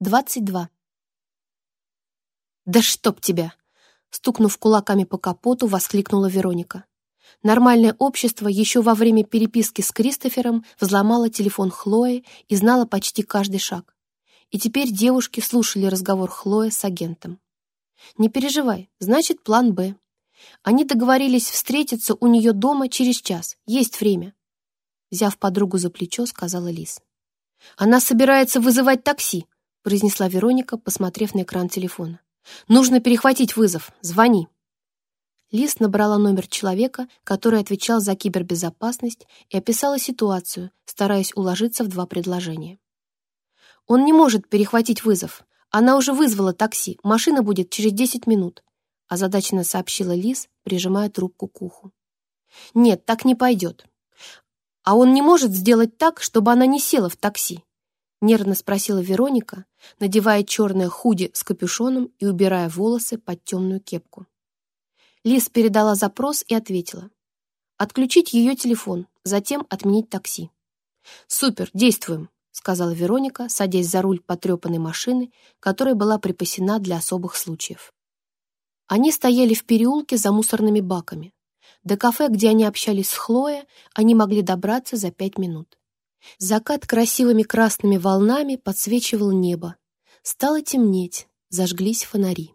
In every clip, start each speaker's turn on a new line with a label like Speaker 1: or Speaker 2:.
Speaker 1: 22. «Да чтоб тебя!» — стукнув кулаками по капоту, воскликнула Вероника. Нормальное общество еще во время переписки с Кристофером взломало телефон Хлои и знало почти каждый шаг. И теперь девушки слушали разговор Хлои с агентом. «Не переживай, значит, план «Б». Они договорились встретиться у нее дома через час, есть время», — взяв подругу за плечо, сказала Лис. «Она собирается вызывать такси», произнесла Вероника, посмотрев на экран телефона. «Нужно перехватить вызов. Звони». Лиз набрала номер человека, который отвечал за кибербезопасность, и описала ситуацию, стараясь уложиться в два предложения. «Он не может перехватить вызов. Она уже вызвала такси. Машина будет через 10 минут», — озадаченно сообщила Лиз, прижимая трубку к уху. «Нет, так не пойдет. А он не может сделать так, чтобы она не села в такси. — нервно спросила Вероника, надевая черное худи с капюшоном и убирая волосы под темную кепку. Лиз передала запрос и ответила. «Отключить ее телефон, затем отменить такси». «Супер, действуем», — сказала Вероника, садясь за руль потрепанной машины, которая была припасена для особых случаев. Они стояли в переулке за мусорными баками. До кафе, где они общались с Хлоей, они могли добраться за пять минут. Закат красивыми красными волнами подсвечивал небо. Стало темнеть, зажглись фонари.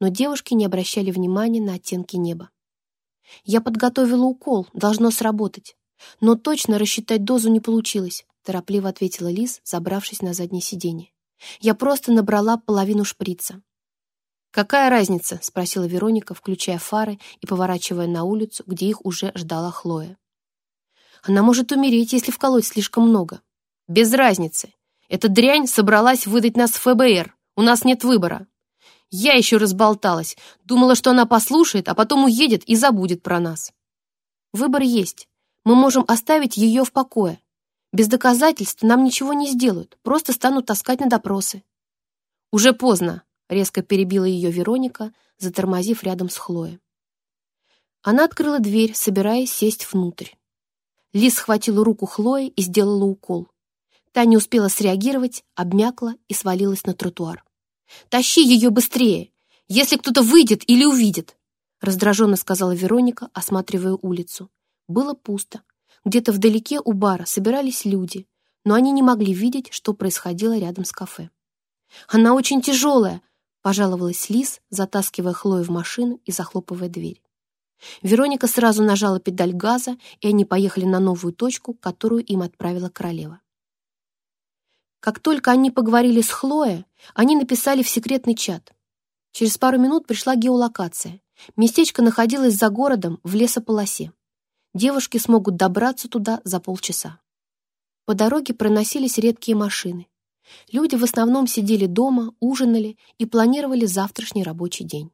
Speaker 1: Но девушки не обращали внимания на оттенки неба. «Я подготовила укол, должно сработать. Но точно рассчитать дозу не получилось», — торопливо ответила Лиз, забравшись на заднее сиденье. «Я просто набрала половину шприца». «Какая разница?» — спросила Вероника, включая фары и поворачивая на улицу, где их уже ждала Хлоя. Она может умереть, если вколоть слишком много. Без разницы. Эта дрянь собралась выдать нас в ФБР. У нас нет выбора. Я еще разболталась. Думала, что она послушает, а потом уедет и забудет про нас. Выбор есть. Мы можем оставить ее в покое. Без доказательств нам ничего не сделают, просто станут таскать на допросы. Уже поздно, резко перебила ее Вероника, затормозив рядом с Хлоей. Она открыла дверь, собираясь сесть внутрь. Лиз схватила руку Хлои и сделала укол. Та не успела среагировать, обмякла и свалилась на тротуар. «Тащи ее быстрее, если кто-то выйдет или увидит!» раздраженно сказала Вероника, осматривая улицу. Было пусто. Где-то вдалеке у бара собирались люди, но они не могли видеть, что происходило рядом с кафе. «Она очень тяжелая!» — пожаловалась Лиз, затаскивая Хлою в машину и захлопывая дверь. Вероника сразу нажала педаль газа, и они поехали на новую точку, которую им отправила королева. Как только они поговорили с Хлоя, они написали в секретный чат. Через пару минут пришла геолокация. Местечко находилось за городом в лесополосе. Девушки смогут добраться туда за полчаса. По дороге проносились редкие машины. Люди в основном сидели дома, ужинали и планировали завтрашний рабочий день.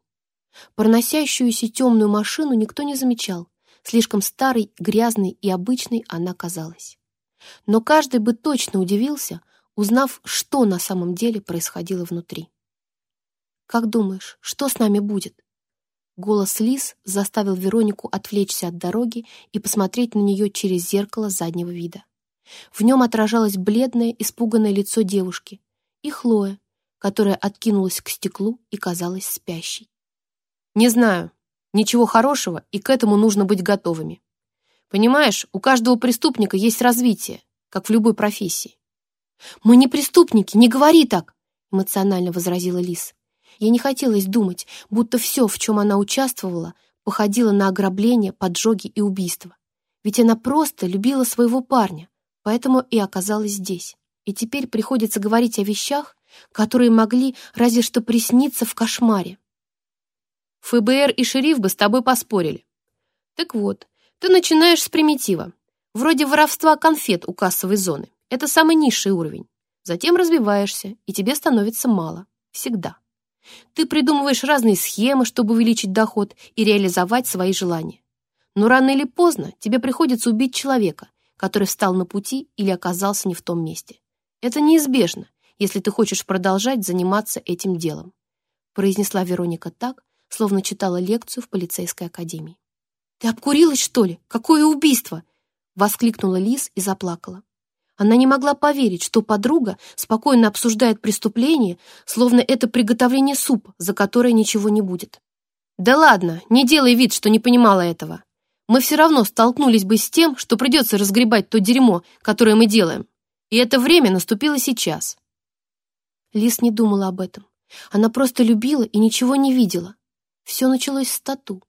Speaker 1: Проносящуюся темную машину никто не замечал. Слишком старой, грязной и обычной она казалась. Но каждый бы точно удивился, узнав, что на самом деле происходило внутри. «Как думаешь, что с нами будет?» Голос Лис заставил Веронику отвлечься от дороги и посмотреть на нее через зеркало заднего вида. В нем отражалось бледное, испуганное лицо девушки и Хлоя, которая откинулась к стеклу и казалась спящей. Не знаю. Ничего хорошего, и к этому нужно быть готовыми. Понимаешь, у каждого преступника есть развитие, как в любой профессии. «Мы не преступники, не говори так!» эмоционально возразила Лис. Ей не хотелось думать, будто все, в чем она участвовала, походило на ограбление, поджоги и убийства. Ведь она просто любила своего парня, поэтому и оказалась здесь. И теперь приходится говорить о вещах, которые могли разве что присниться в кошмаре. ФБР и шериф бы с тобой поспорили. Так вот, ты начинаешь с примитива. Вроде воровства конфет у кассовой зоны. Это самый низший уровень. Затем развиваешься, и тебе становится мало. Всегда. Ты придумываешь разные схемы, чтобы увеличить доход и реализовать свои желания. Но рано или поздно тебе приходится убить человека, который встал на пути или оказался не в том месте. Это неизбежно, если ты хочешь продолжать заниматься этим делом. Произнесла Вероника так, словно читала лекцию в полицейской академии. «Ты обкурилась, что ли? Какое убийство!» — воскликнула Лис и заплакала. Она не могла поверить, что подруга спокойно обсуждает преступление, словно это приготовление супа, за которое ничего не будет. «Да ладно, не делай вид, что не понимала этого. Мы все равно столкнулись бы с тем, что придется разгребать то дерьмо, которое мы делаем. И это время наступило сейчас». Лис не думала об этом. Она просто любила и ничего не видела. Все началось с тату.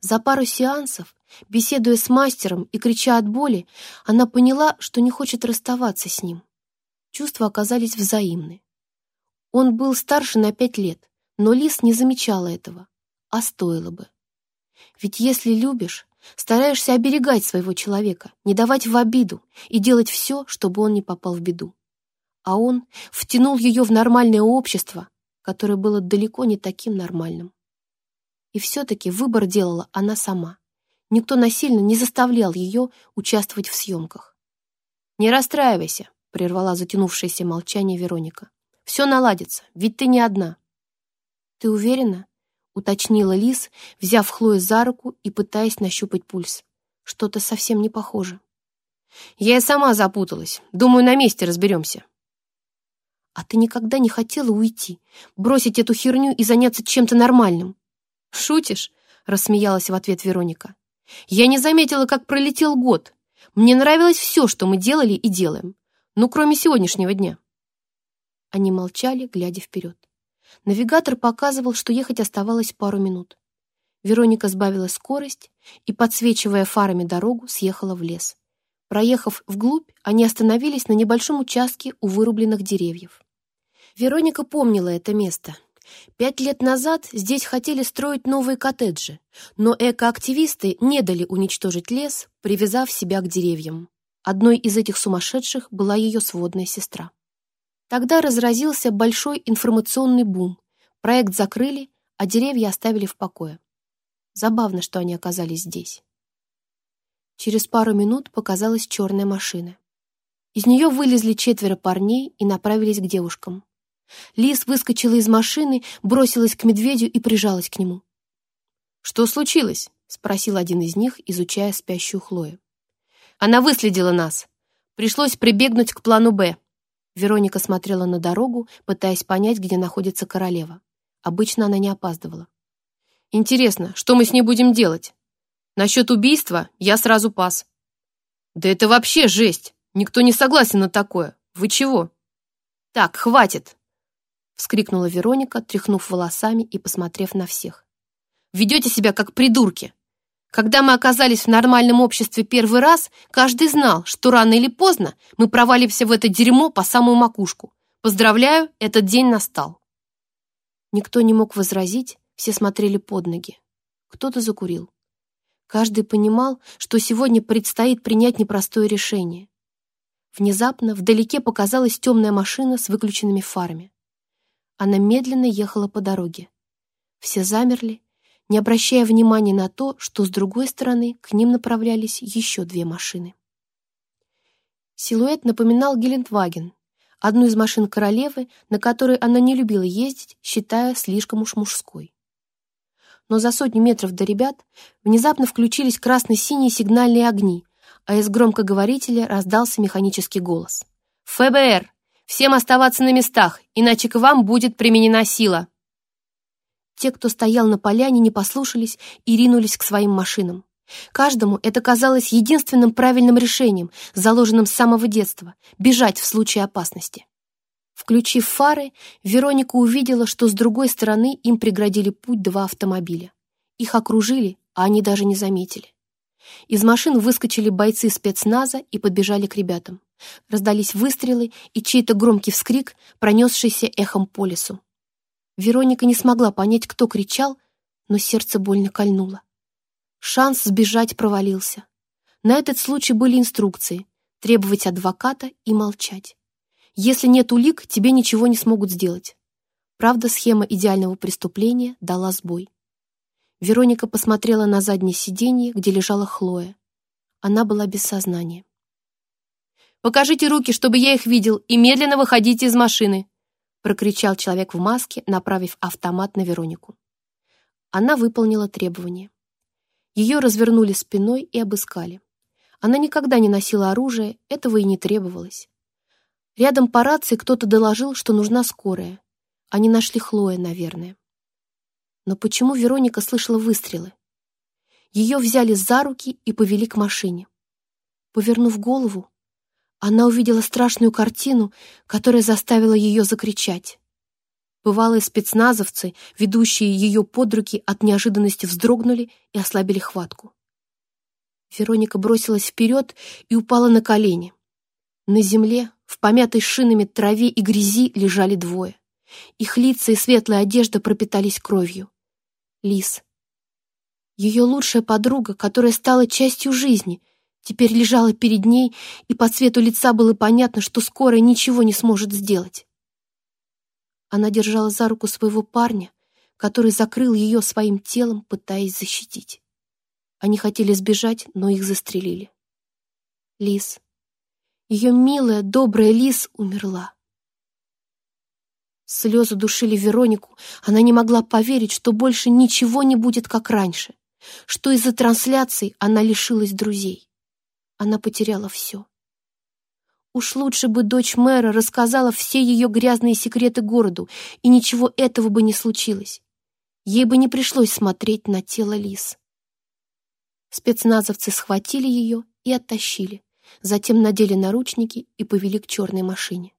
Speaker 1: За пару сеансов, беседуя с мастером и крича от боли, она поняла, что не хочет расставаться с ним. Чувства оказались взаимны. Он был старше на пять лет, но Лис не замечала этого, а стоило бы. Ведь если любишь, стараешься оберегать своего человека, не давать в обиду и делать все, чтобы он не попал в беду. А он втянул ее в нормальное общество, которое было далеко не таким нормальным. И все-таки выбор делала она сама. Никто насильно не заставлял ее участвовать в съемках. «Не расстраивайся», — прервала затянувшееся молчание Вероника. «Все наладится, ведь ты не одна». «Ты уверена?» — уточнила Лис, взяв Хлою за руку и пытаясь нащупать пульс. «Что-то совсем не похоже». «Я и сама запуталась. Думаю, на месте разберемся». «А ты никогда не хотела уйти, бросить эту херню и заняться чем-то нормальным?» «Шутишь?» — рассмеялась в ответ Вероника. «Я не заметила, как пролетел год. Мне нравилось все, что мы делали и делаем. Ну, кроме сегодняшнего дня». Они молчали, глядя вперед. Навигатор показывал, что ехать оставалось пару минут. Вероника сбавила скорость и, подсвечивая фарами дорогу, съехала в лес. Проехав вглубь, они остановились на небольшом участке у вырубленных деревьев. Вероника помнила это место, Пять лет назад здесь хотели строить новые коттеджи, но экоактивисты не дали уничтожить лес, привязав себя к деревьям. Одной из этих сумасшедших была ее сводная сестра. Тогда разразился большой информационный бум. Проект закрыли, а деревья оставили в покое. Забавно, что они оказались здесь. Через пару минут показалась черная машина. Из нее вылезли четверо парней и направились к девушкам. Лис выскочила из машины, бросилась к медведю и прижалась к нему. «Что случилось?» — спросил один из них, изучая спящую Хлою. «Она выследила нас. Пришлось прибегнуть к плану «Б». Вероника смотрела на дорогу, пытаясь понять, где находится королева. Обычно она не опаздывала. «Интересно, что мы с ней будем делать? Насчет убийства я сразу пас». «Да это вообще жесть! Никто не согласен на такое. Вы чего?» «Так, хватит!» вскрикнула Вероника, тряхнув волосами и посмотрев на всех. «Ведете себя как придурки! Когда мы оказались в нормальном обществе первый раз, каждый знал, что рано или поздно мы провалимся в это дерьмо по самую макушку. Поздравляю, этот день настал!» Никто не мог возразить, все смотрели под ноги. Кто-то закурил. Каждый понимал, что сегодня предстоит принять непростое решение. Внезапно вдалеке показалась темная машина с выключенными фарами. Она медленно ехала по дороге. Все замерли, не обращая внимания на то, что с другой стороны к ним направлялись еще две машины. Силуэт напоминал Гелендваген, одну из машин королевы, на которой она не любила ездить, считая слишком уж мужской. Но за сотню метров до ребят внезапно включились красно-синие сигнальные огни, а из громкоговорителя раздался механический голос. «ФБР! Всем оставаться на местах, иначе к вам будет применена сила». Те, кто стоял на поляне, не послушались и ринулись к своим машинам. Каждому это казалось единственным правильным решением, заложенным с самого детства — бежать в случае опасности. Включив фары, Вероника увидела, что с другой стороны им преградили путь два автомобиля. Их окружили, а они даже не заметили. Из машин выскочили бойцы спецназа и подбежали к ребятам. Раздались выстрелы и чей-то громкий вскрик, пронесшийся эхом по лесу. Вероника не смогла понять, кто кричал, но сердце больно кольнуло. Шанс сбежать провалился. На этот случай были инструкции — требовать адвоката и молчать. Если нет улик, тебе ничего не смогут сделать. Правда, схема идеального преступления дала сбой. Вероника посмотрела на заднее сиденье, где лежала Хлоя. Она была без сознания. Покажите руки, чтобы я их видел, и медленно выходите из машины!» прокричал человек в маске, направив автомат на Веронику. Она выполнила требование. Ее развернули спиной и обыскали. Она никогда не носила оружие, этого и не требовалось. Рядом по рации кто-то доложил, что нужна скорая. Они нашли Хлоя, наверное. Но почему Вероника слышала выстрелы? Ее взяли за руки и повели к машине. Повернув голову, она увидела страшную картину, которая заставила ее закричать. Бывалые спецназовцы, ведущие ее под руки, от неожиданности вздрогнули и ослабили хватку. Вероника бросилась вперед и упала на колени. На земле, в помятой шинами траве и грязи, лежали двое. Их лица и светлая одежда пропитались кровью. Лис. Ее лучшая подруга, которая стала частью жизни, теперь лежала перед ней, и по цвету лица было понятно, что скорая ничего не сможет сделать. Она держала за руку своего парня, который закрыл ее своим телом, пытаясь защитить. Они хотели сбежать, но их застрелили. Лис. Ее милая, добрая Лис умерла. Слезы душили Веронику. Она не могла поверить, что больше ничего не будет, как раньше, что из-за трансляций она лишилась друзей. Она потеряла все. Уж лучше бы дочь мэра рассказала все ее грязные секреты городу, и ничего этого бы не случилось. Ей бы не пришлось смотреть на тело лис. Спецназовцы схватили ее и оттащили, затем надели наручники и повели к черной машине.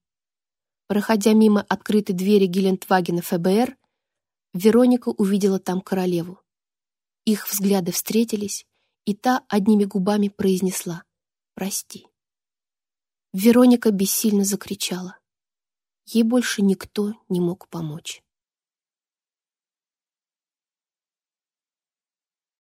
Speaker 1: Проходя мимо открытой двери Гелендвагена ФБР, Вероника увидела там королеву. Их взгляды встретились, и та одними губами произнесла прости». Вероника бессильно закричала. Ей больше никто не мог помочь.